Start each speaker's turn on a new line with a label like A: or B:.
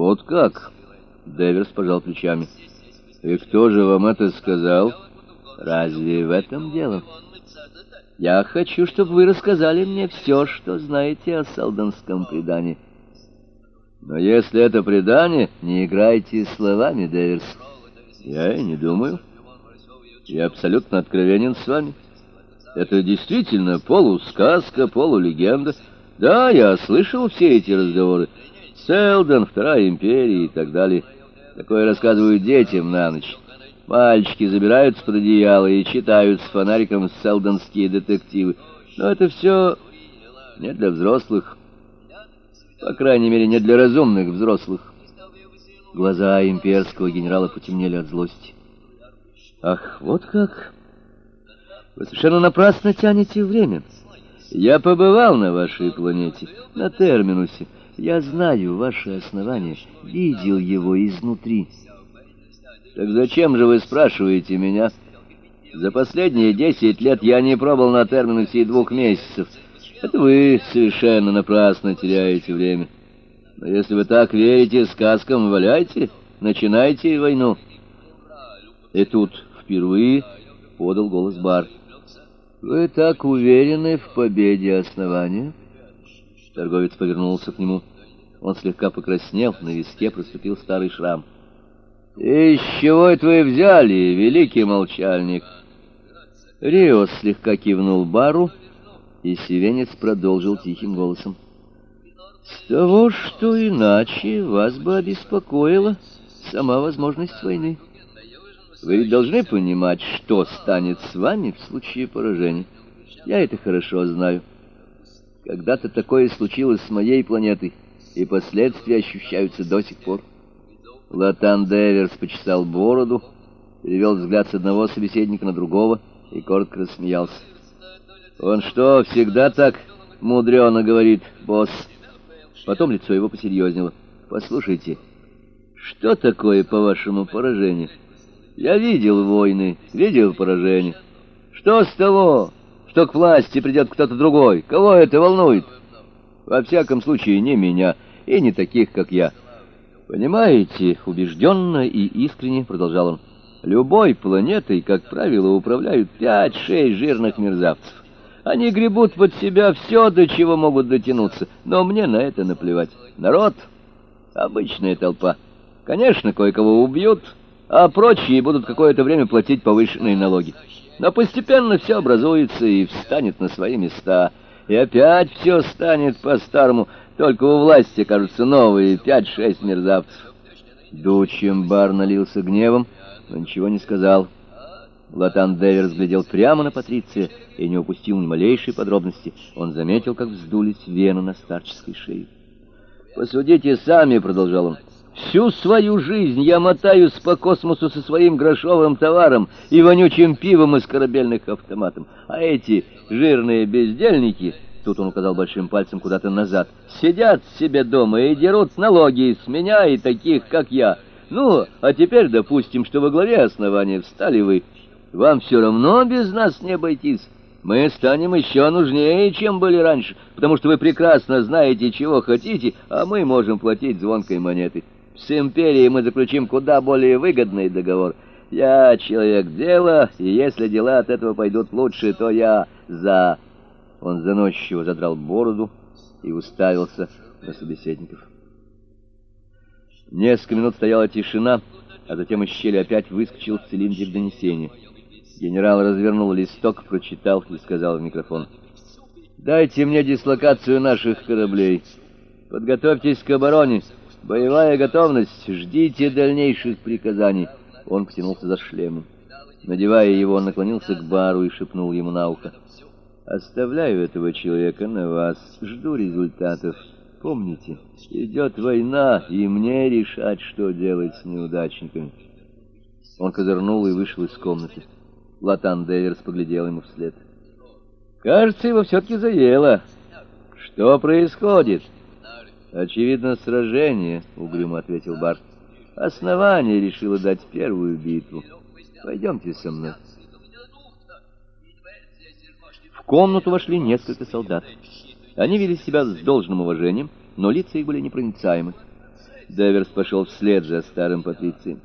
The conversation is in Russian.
A: Вот как? Дэверс пожал плечами. И кто же вам это сказал? Разве в этом дело? Я хочу, чтобы вы рассказали мне все, что знаете о Салденском предании. Но если это предание, не играйте словами, Дэверс. Я и не думаю. Я абсолютно откровенен с вами. Это действительно полусказка, полулегенда. Да, я слышал все эти разговоры. Селдон, Вторая империя и так далее. Такое рассказывают детям на ночь. Мальчики забираются под одеяло и читают с фонариком селдонские детективы. Но это все не для взрослых. По крайней мере, не для разумных взрослых. Глаза имперского генерала потемнели от злости. Ах, вот как... Вы совершенно напрасно тянете время. Я побывал на вашей планете, на Терминусе. Я знаю ваше основание, видел его изнутри. Так зачем же вы спрашиваете меня? За последние десять лет я не пробыл на Терминусе и двух месяцев. Это вы совершенно напрасно теряете время. Но если вы так верите сказкам, валяйте, начинайте войну. И тут впервые подал голос Бар. «Вы так уверены в победе основания?» Торговец повернулся к нему. Он слегка покраснел, на виске проступил старый шрам. «И с чего это вы взяли, великий молчальник?» Риос слегка кивнул бару, и севенец продолжил тихим голосом. «С того, что иначе вас бы обеспокоила сама возможность войны». Вы ведь должны понимать, что станет с вами в случае поражения. Я это хорошо знаю. Когда-то такое случилось с моей планетой, и последствия ощущаются до сих пор. Латан Деверс почесал бороду, перевел взгляд с одного собеседника на другого и коротко рассмеялся. «Он что, всегда так мудрено говорит, босс?» Потом лицо его посерьезнело. «Послушайте, что такое, по-вашему, поражение?» Я видел войны, видел поражения. Что с того, что к власти придет кто-то другой? Кого это волнует? Во всяком случае, не меня и не таких, как я. Понимаете, убежденно и искренне продолжал он. Любой планетой, как правило, управляют пять-шесть жирных мерзавцев. Они гребут под себя все, до чего могут дотянуться, но мне на это наплевать. Народ — обычная толпа. Конечно, кое-кого убьют, а прочие будут какое-то время платить повышенные налоги. Но постепенно все образуется и встанет на свои места. И опять все станет по-старому, только у власти, кажутся, новые пять-шесть мерзавцев. Дучим бар налился гневом, но ничего не сказал. Латан Девер взглядел прямо на Патриция и не упустил ни малейшей подробности. Он заметил, как вздулись вены на старческой шее. «Посудите сами», — продолжал он, — Всю свою жизнь я мотаюсь по космосу со своим грошовым товаром и вонючим пивом из корабельных автоматов. А эти жирные бездельники, тут он указал большим пальцем куда-то назад, сидят себе дома и дерут налоги с меня и таких, как я. Ну, а теперь допустим, что во главе основания встали вы. Вам все равно без нас не обойтись. Мы станем еще нужнее, чем были раньше, потому что вы прекрасно знаете, чего хотите, а мы можем платить звонкой монетой. С империей мы заключим куда более выгодный договор. Я человек дела, и если дела от этого пойдут лучше, то я за...» Он заносчиво задрал бороду и уставился на собеседников. Несколько минут стояла тишина, а затем из щели опять выскочил цилиндрик донесения. Генерал развернул листок, прочитал и сказал в микрофон. «Дайте мне дислокацию наших кораблей. Подготовьтесь к обороне». Боевая готовность. Ждите дальнейших приказаний. Он потянулся за шлемом. Надевая его, он наклонился к бару и шепнул ему на ухо. «Оставляю этого человека на вас. Жду результатов. Помните, идет война, и мне решать, что делать с неудачниками». Он козырнул и вышел из комнаты. Латан Деверс поглядел ему вслед. «Кажется, его все-таки заело. Что происходит?» «Очевидно, сражение», — угрюмо ответил Барт. «Основание решило дать первую битву. Пойдемте со мной». В комнату вошли несколько солдат. Они вели себя с должным уважением, но лица их были непроницаемы. Деверс пошел вслед за старым патрицием.